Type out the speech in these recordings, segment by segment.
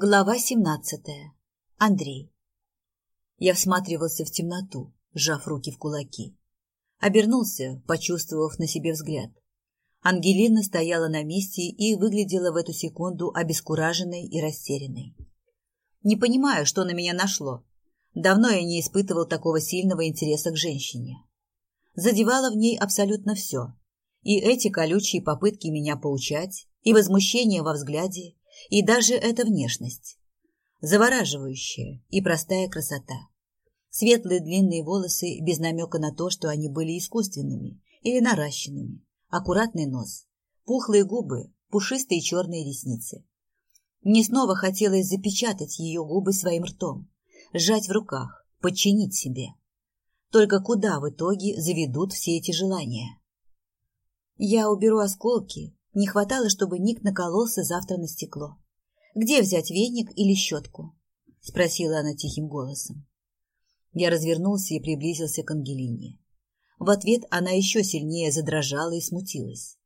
Глава семнадцатая. Андрей. Я всматривался в темноту, сжав руки в кулаки. Обернулся, почувствовав на себе взгляд. Ангелина стояла на месте и выглядела в эту секунду обескураженной и растерянной. Не понимаю, что на меня нашло. Давно я не испытывал такого сильного интереса к женщине. Задевало в ней абсолютно все. И эти колючие попытки меня поучать, и возмущение во взгляде, и даже эта внешность. Завораживающая и простая красота. Светлые длинные волосы без намека на то, что они были искусственными или наращенными. Аккуратный нос. Пухлые губы, пушистые черные ресницы. Мне снова хотелось запечатать ее губы своим ртом, сжать в руках, подчинить себе. Только куда в итоге заведут все эти желания? Я уберу осколки, не хватало, чтобы Ник накололся завтра на стекло. «Где взять веник или щетку?» — спросила она тихим голосом. Я развернулся и приблизился к Ангелине. В ответ она еще сильнее задрожала и смутилась.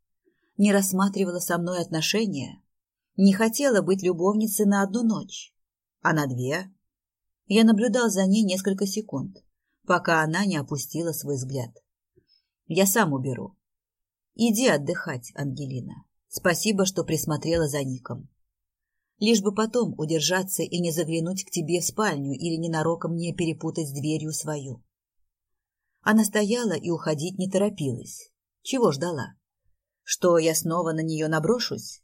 Не рассматривала со мной отношения, не хотела быть любовницей на одну ночь, а на две. Я наблюдал за ней несколько секунд, пока она не опустила свой взгляд. «Я сам уберу», Иди отдыхать, Ангелина. Спасибо, что присмотрела за Ником. Лишь бы потом удержаться и не заглянуть к тебе в спальню или ненароком не перепутать с дверью свою. Она стояла и уходить не торопилась. Чего ждала? Что я снова на нее наброшусь?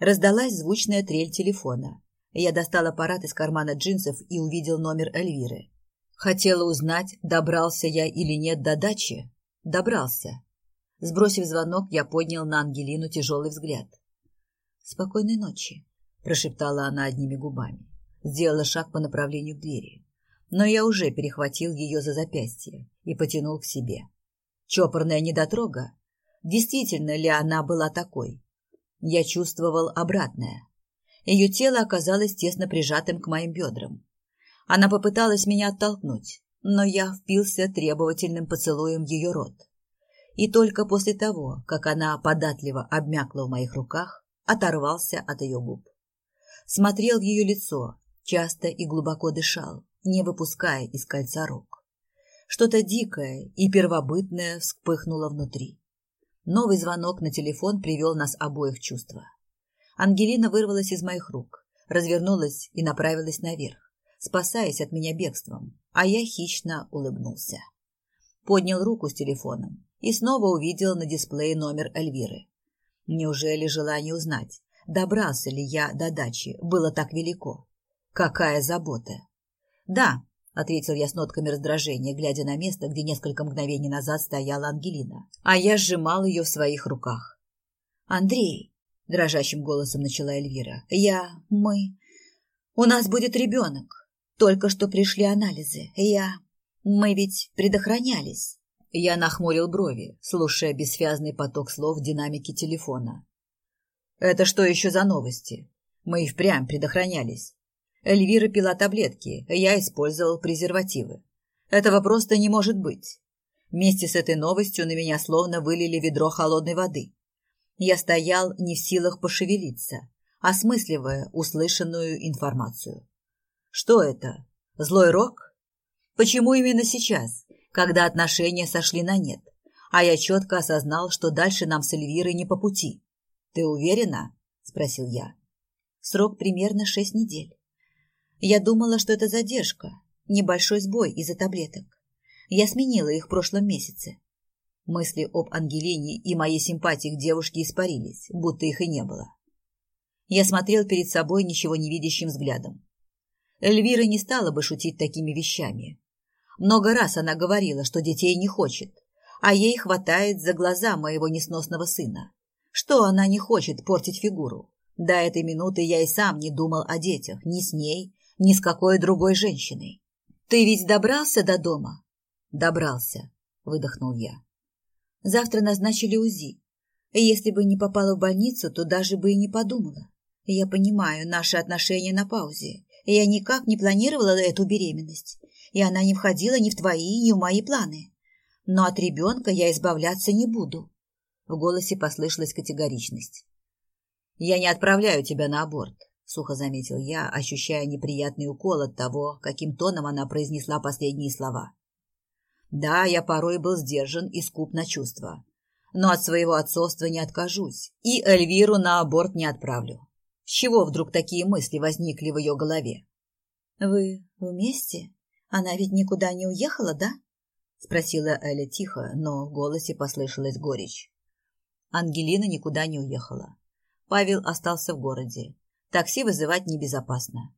Раздалась звучная трель телефона. Я достал аппарат из кармана джинсов и увидел номер Эльвиры. Хотела узнать, добрался я или нет до дачи. Добрался. Сбросив звонок, я поднял на Ангелину тяжелый взгляд. «Спокойной ночи», – прошептала она одними губами. Сделала шаг по направлению к двери. Но я уже перехватил ее за запястье и потянул к себе. Чопорная недотрога? Действительно ли она была такой? Я чувствовал обратное. Ее тело оказалось тесно прижатым к моим бедрам. Она попыталась меня оттолкнуть, но я впился требовательным поцелуем ее рот и только после того, как она податливо обмякла в моих руках, оторвался от ее губ. Смотрел в ее лицо, часто и глубоко дышал, не выпуская из кольца рук. Что-то дикое и первобытное вспыхнуло внутри. Новый звонок на телефон привел нас обоих в чувство. Ангелина вырвалась из моих рук, развернулась и направилась наверх, спасаясь от меня бегством, а я хищно улыбнулся. Поднял руку с телефоном, и снова увидел на дисплее номер Эльвиры. Неужели желание узнать, добрался ли я до дачи, было так велико? Какая забота! Да, ответил я с нотками раздражения, глядя на место, где несколько мгновений назад стояла Ангелина, а я сжимал ее в своих руках. Андрей, дрожащим голосом начала Эльвира, я, мы, у нас будет ребенок. Только что пришли анализы. Я, мы ведь предохранялись. Я нахмурил брови, слушая бессвязный поток слов в динамике телефона. «Это что еще за новости? Мы и впрямь предохранялись. Эльвира пила таблетки, я использовал презервативы. Этого просто не может быть. Вместе с этой новостью на меня словно вылили ведро холодной воды. Я стоял не в силах пошевелиться, осмысливая услышанную информацию. Что это? Злой рок? Почему именно сейчас? Когда отношения сошли на нет, а я четко осознал, что дальше нам с Эльвирой не по пути. «Ты уверена?» – спросил я. Срок примерно шесть недель. Я думала, что это задержка, небольшой сбой из-за таблеток. Я сменила их в прошлом месяце. Мысли об Ангелине и моей симпатии к девушке испарились, будто их и не было. Я смотрел перед собой ничего не видящим взглядом. Эльвира не стала бы шутить такими вещами, много раз она говорила, что детей не хочет, а ей хватает за глаза моего несносного сына. Что она не хочет портить фигуру? До этой минуты я и сам не думал о детях, ни с ней, ни с какой другой женщиной. Ты ведь добрался до дома? Добрался, выдохнул я. Завтра назначили УЗИ. Если бы не попала в больницу, то даже бы и не подумала. Я понимаю, наши отношения на паузе. Я никак не планировала эту беременность и она не входила ни в твои, ни в мои планы. Но от ребенка я избавляться не буду. В голосе послышалась категоричность. Я не отправляю тебя на аборт. сухо заметил я, ощущая неприятный укол от того, каким тоном она произнесла последние слова. Да, я порой был сдержан и скуп на чувства, но от своего отцовства не откажусь и Эльвиру на аборт не отправлю. С чего вдруг такие мысли возникли в ее голове? Вы вместе? Она ведь никуда не уехала, да? спросила Эля тихо, но в голосе послышалась горечь. Ангелина никуда не уехала. Павел остался в городе. Такси вызывать небезопасно.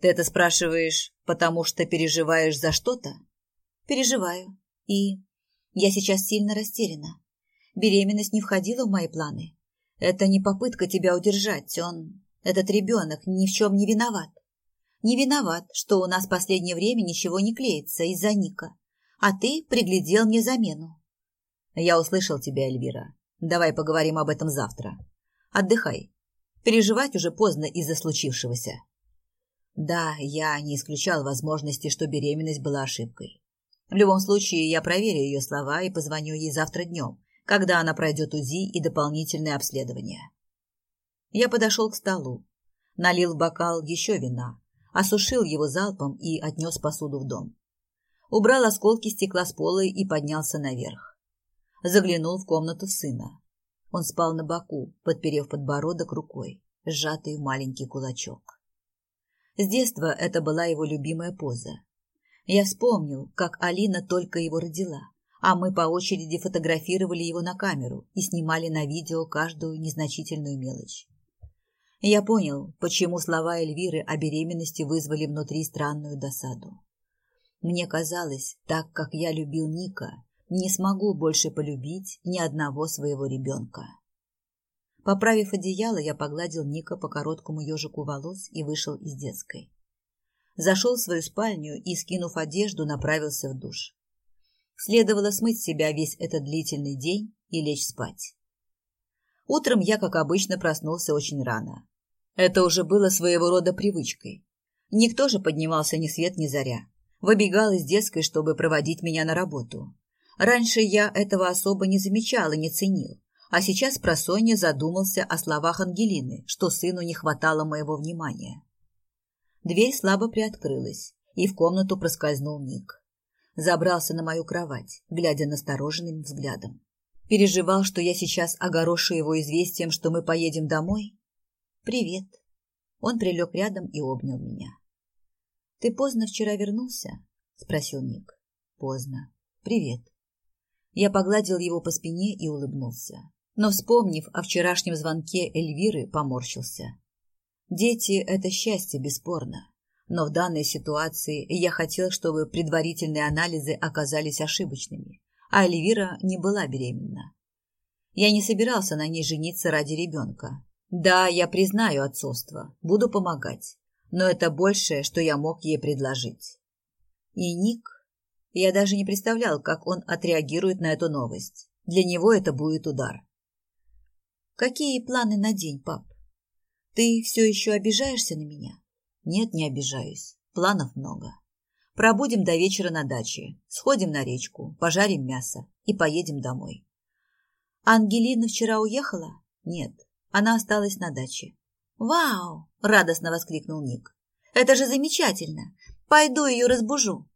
Ты это спрашиваешь, потому что переживаешь за что-то? Переживаю. И я сейчас сильно растеряна. Беременность не входила в мои планы. Это не попытка тебя удержать. Он, этот ребенок, ни в чем не виноват. Не виноват, что у нас в последнее время ничего не клеится из-за Ника. А ты приглядел мне замену. Я услышал тебя, Эльвира. Давай поговорим об этом завтра. Отдыхай. Переживать уже поздно из-за случившегося. Да, я не исключал возможности, что беременность была ошибкой. В любом случае, я проверю ее слова и позвоню ей завтра днем, когда она пройдет УЗИ и дополнительное обследование. Я подошел к столу, налил в бокал еще вина, осушил его залпом и отнес посуду в дом. Убрал осколки стекла с пола и поднялся наверх. Заглянул в комнату сына. Он спал на боку, подперев подбородок рукой, сжатый в маленький кулачок. С детства это была его любимая поза. Я вспомнил, как Алина только его родила, а мы по очереди фотографировали его на камеру и снимали на видео каждую незначительную мелочь. Я понял, почему слова Эльвиры о беременности вызвали внутри странную досаду. Мне казалось, так как я любил Ника, не смогу больше полюбить ни одного своего ребенка. Поправив одеяло, я погладил Ника по короткому ежику волос и вышел из детской. Зашел в свою спальню и, скинув одежду, направился в душ. Следовало смыть с себя весь этот длительный день и лечь спать. Утром я, как обычно, проснулся очень рано. Это уже было своего рода привычкой. Никто же поднимался ни свет ни заря. Выбегал из детской, чтобы проводить меня на работу. Раньше я этого особо не замечал и не ценил, а сейчас просонья задумался о словах Ангелины, что сыну не хватало моего внимания. Дверь слабо приоткрылась, и в комнату проскользнул Ник. Забрался на мою кровать, глядя настороженным взглядом. Переживал, что я сейчас огорошу его известием, что мы поедем домой. «Привет». Он прилег рядом и обнял меня. «Ты поздно вчера вернулся?» — спросил Ник. «Поздно. Привет». Я погладил его по спине и улыбнулся. Но, вспомнив о вчерашнем звонке Эльвиры, поморщился. Дети – это счастье, бесспорно. Но в данной ситуации я хотел, чтобы предварительные анализы оказались ошибочными, а Эльвира не была беременна. Я не собирался на ней жениться ради ребенка. Да, я признаю отцовство, буду помогать, но это большее, что я мог ей предложить. И Ник я даже не представлял, как он отреагирует на эту новость. Для него это будет удар. Какие планы на день, пап? Ты все еще обижаешься на меня? Нет, не обижаюсь. Планов много. Пробудем до вечера на даче, сходим на речку, пожарим мясо и поедем домой. Ангелина вчера уехала? Нет, она осталась на даче. «Вау!» – радостно воскликнул Ник. «Это же замечательно! Пойду ее разбужу!»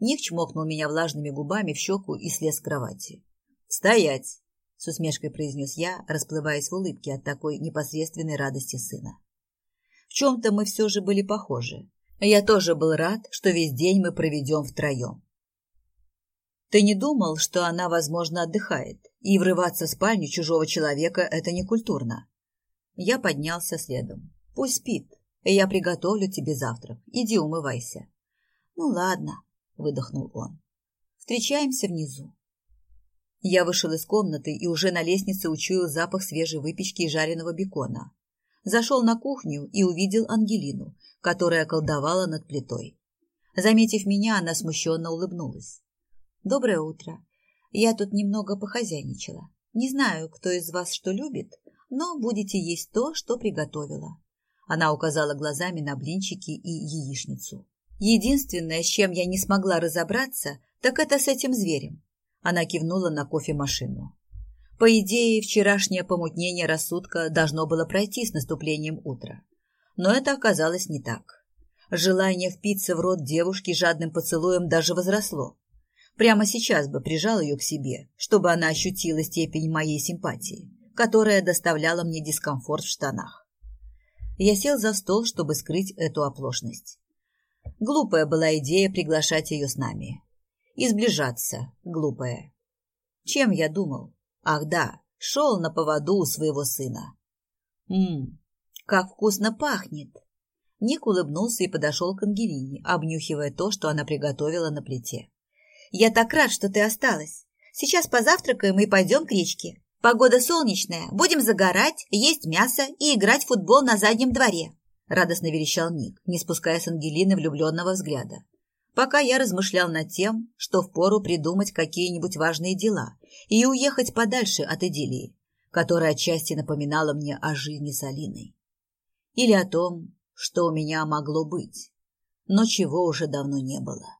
Ник чмокнул меня влажными губами в щеку и слез с кровати. «Стоять!» — с усмешкой произнес я, расплываясь в улыбке от такой непосредственной радости сына. В чем-то мы все же были похожи. Я тоже был рад, что весь день мы проведем втроем. Ты не думал, что она, возможно, отдыхает, и врываться в спальню чужого человека – это некультурно? Я поднялся следом. Пусть спит, я приготовлю тебе завтрак. Иди умывайся. Ну ладно, выдохнул он. Встречаемся внизу. Я вышел из комнаты и уже на лестнице учуял запах свежей выпечки и жареного бекона. Зашел на кухню и увидел Ангелину, которая колдовала над плитой. Заметив меня, она смущенно улыбнулась. «Доброе утро. Я тут немного похозяйничала. Не знаю, кто из вас что любит, но будете есть то, что приготовила». Она указала глазами на блинчики и яичницу. Единственное, с чем я не смогла разобраться, так это с этим зверем. Она кивнула на кофемашину. По идее, вчерашнее помутнение рассудка должно было пройти с наступлением утра. Но это оказалось не так. Желание впиться в рот девушки жадным поцелуем даже возросло. Прямо сейчас бы прижал ее к себе, чтобы она ощутила степень моей симпатии, которая доставляла мне дискомфорт в штанах. Я сел за стол, чтобы скрыть эту оплошность. Глупая была идея приглашать ее с нами. И сближаться, глупая. Чем я думал? Ах да, шел на поводу у своего сына. Ммм, как вкусно пахнет! Ник улыбнулся и подошел к Ангелине, обнюхивая то, что она приготовила на плите. «Я так рад, что ты осталась. Сейчас позавтракаем и пойдем к речке. Погода солнечная, будем загорать, есть мясо и играть в футбол на заднем дворе», радостно верещал Ник, не спуская с Ангелины влюбленного взгляда. Пока я размышлял над тем, что впору придумать какие-нибудь важные дела и уехать подальше от идиллии, которая отчасти напоминала мне о жизни с Алиной. Или о том, что у меня могло быть, но чего уже давно не было.